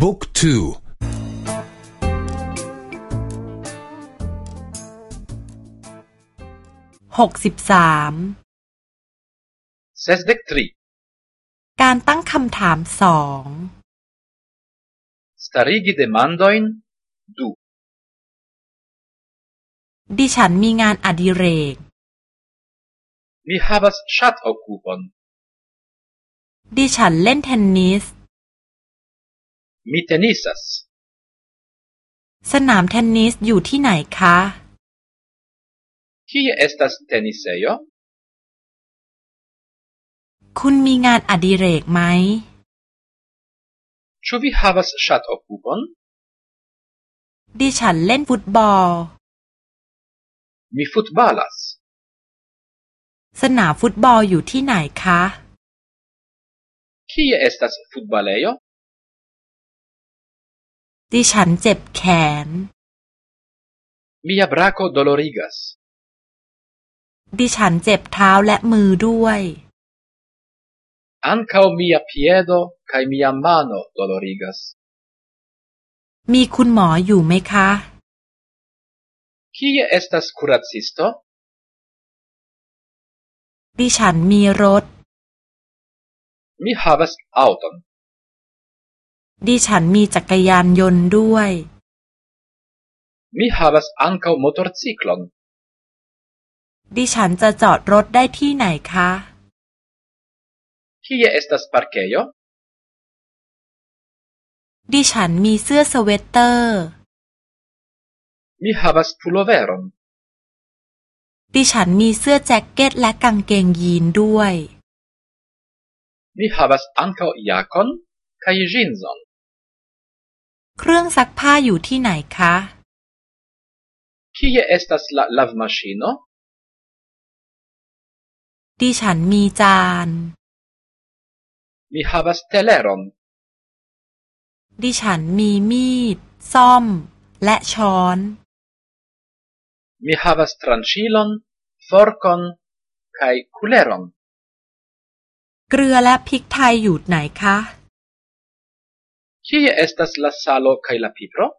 บุ๊กทูหกสิบสามเซสเด็กทรีการตั้งคำถามสอง starigi demandojn du ดิฉันมีงานอดิเรก mi havas ŝat okupon ดิฉันเล่นเทนนิส mi tenisas สนามเทนนิสอยู่ที่ไหนคะ kie estas tenisejo คุณมีงานอดิเรกไหม Ĉu vi havas ŝat-okupon? ดิฉันเล่นฟุตบอล Mi futbalas. สนามฟุตบอลอยู่ที่ไหนคะ Kie estas futbalejo? ดิฉันเจ็บแขน Mia brako dolorigas. ดิฉันเจ็บเท้าและมือด้วย Ankaŭ mia piedo kaj mia mano dolorigas. มีคุณหมออยู่ไหมคะ Kie estas kuracisto? ดิฉันมีรถ Mi havas aŭton. ดิฉันมีจักรยานยนต์ด้วย Mi havas ankaŭ motorciklon. ดิฉันจะจอดรถได้ที่ไหนคะ Kie estas parkejo? ดิฉันมีเสื้อสเวตเตอร์ Mi havas puloveron. ดิฉันมีเสื้อแจ็คเก็ตและกางเกงยีนด้วย Mi havas ankaŭ jakon kaj ĵinzon. เครื่องซักผ้าอยู่ที่ไหนคะ Kie estas la lavmaŝino? ดิฉันมีจาน Mi havas teleron. ดิฉันมีมีด ซ่อม และช้อน Mi havas tranĉilon, forkon kaj kuleron. เกลือและพริกไทยอยู่ไหนคะ Kie estas la salo kaj la pipro?